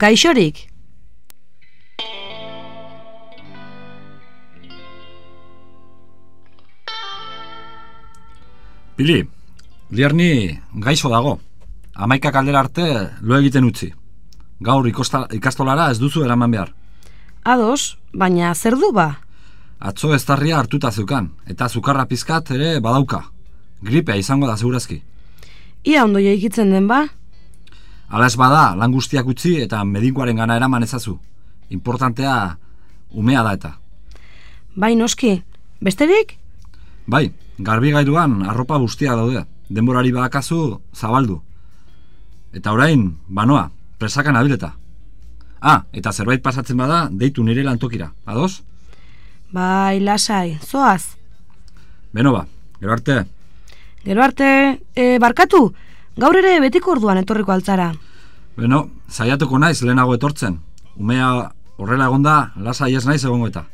Gaixorik. Bili, Lierni gaixo dago. Amaika kaldera arte lo egiten utzi. Gaur ikastolara ez duzu eraman behar. Ados, baina zer du ba? Atzo eztarria hartuta zeukan, eta zukarra pizkat ere badauka. Gripea izango da segurazki. Ia ondo ikitzen den ba? Hala ez bada, lan guztiak utzi eta medikoaren gana eraman ezazu. Importantea umea da eta. Bai noski, besterik? Bai, garbi gailuan arropa guztia daude. Denborari badakazu zabaldu. Eta orain, banoa, presakan abileta. Ah, eta zerbait pasatzen bada, deitu nire lantokira. Ados? Bai, lasai, zoaz. Beno ba, gero arte. Gero arte, e, barkatu, gaur ere betiko orduan etorriko altzara. Beno, zaiatuko naiz lehenago etortzen. Umea horrela egonda, lasai ez naiz egongo eta.